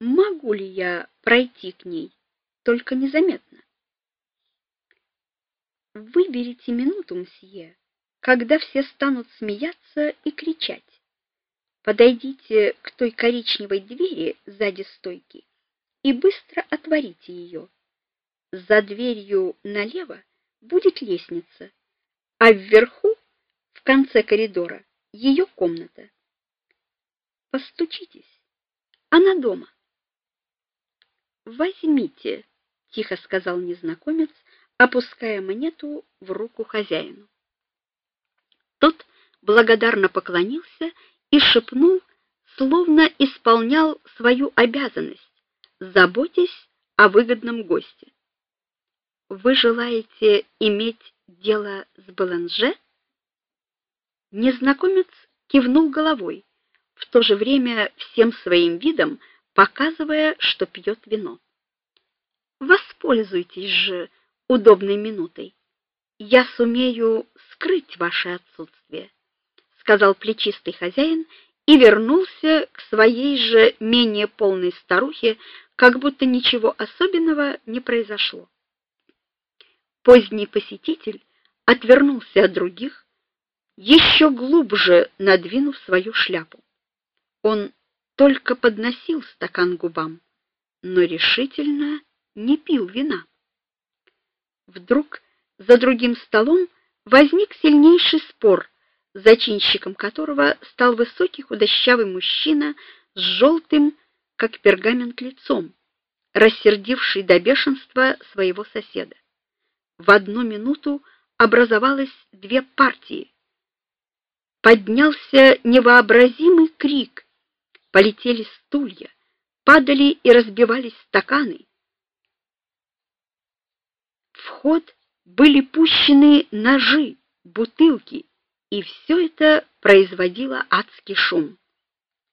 Могу ли я пройти к ней, только незаметно? Выберите минуту, мсье, когда все станут смеяться и кричать. Подойдите к той коричневой двери сзади стойки и быстро отворите ее. За дверью налево будет лестница, а вверху, в конце коридора, ее комната. Постучитесь. Она дома. Возьмите, тихо сказал незнакомец, опуская монету в руку хозяину. Тот благодарно поклонился и шепнул, словно исполнял свою обязанность, заботясь о выгодном госте. Вы желаете иметь дело с Баланже? Незнакомец кивнул головой, в то же время всем своим видом показывая, что пьет вино. Воспользуйтесь же удобной минутой. Я сумею скрыть ваше отсутствие, сказал плечистый хозяин и вернулся к своей же менее полной старухе, как будто ничего особенного не произошло. Поздний посетитель отвернулся от других, еще глубже надвинув свою шляпу. Он только подносил стакан губам, но решительно не пил вина. Вдруг за другим столом возник сильнейший спор, зачинщиком которого стал высокий худощавый мужчина с желтым, как пергамент, лицом, рассердивший до бешенства своего соседа. В одну минуту образовалось две партии. Поднялся невообразимый крик полетели стулья, падали и разбивались стаканы. В ход были пущены ножи, бутылки, и все это производило адский шум.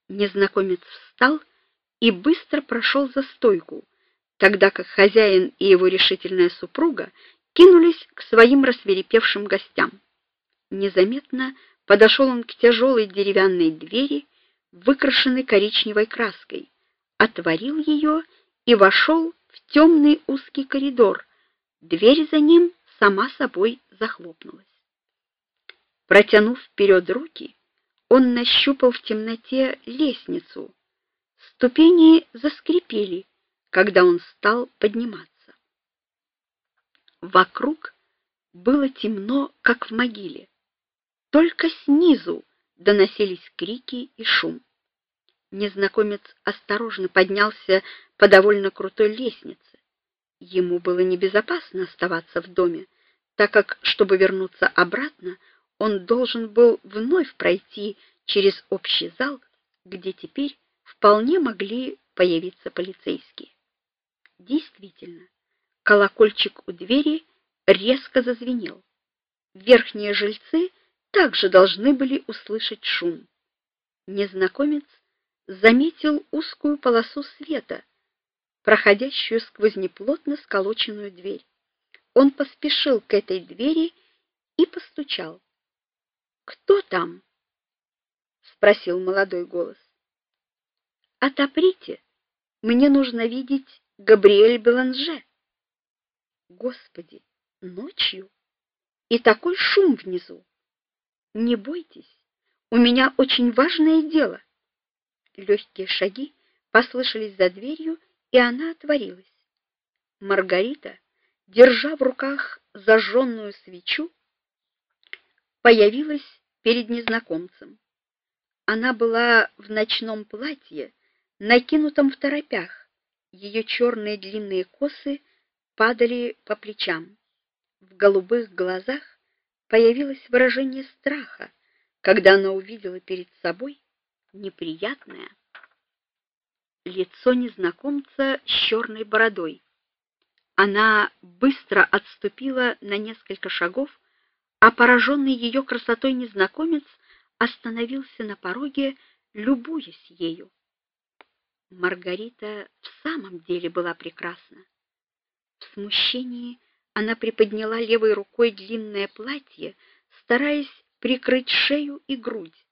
Незнакомец встал и быстро прошел за стойку, тогда как хозяин и его решительная супруга кинулись к своим рассверепевшим гостям. Незаметно подошел он к тяжелой деревянной двери выкрашенный коричневой краской, отворил ее и вошел в темный узкий коридор. Дверь за ним сама собой захлопнулась. Протянув вперед руки, он нащупал в темноте лестницу. Ступени заскрипели, когда он стал подниматься. Вокруг было темно, как в могиле. Только снизу доносились крики и шум. Незнакомец осторожно поднялся по довольно крутой лестнице. Ему было небезопасно оставаться в доме, так как, чтобы вернуться обратно, он должен был вновь пройти через общий зал, где теперь вполне могли появиться полицейские. Действительно, колокольчик у двери резко зазвенел. Верхние жильцы также должны были услышать шум. Незнакомец заметил узкую полосу света, проходящую сквозь неплотно сколоченную дверь. Он поспешил к этой двери и постучал. "Кто там?" спросил молодой голос. "Отоприте. Мне нужно видеть Габриэль Беланже". Господи, ночью и такой шум внизу. Не бойтесь, у меня очень важное дело. Легкие шаги послышались за дверью, и она отворилась. Маргарита, держа в руках зажженную свечу, появилась перед незнакомцем. Она была в ночном платье, накинутом в торопях. Ее черные длинные косы падали по плечам. В голубых глазах появилось выражение страха, когда она увидела перед собой неприятное лицо незнакомца с черной бородой. Она быстро отступила на несколько шагов, а пораженный ее красотой незнакомец остановился на пороге, любуясь ею. Маргарита в самом деле была прекрасна. В смущении она приподняла левой рукой длинное платье, стараясь прикрыть шею и грудь.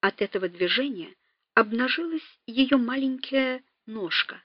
От этого движения обнажилась ее маленькая ножка.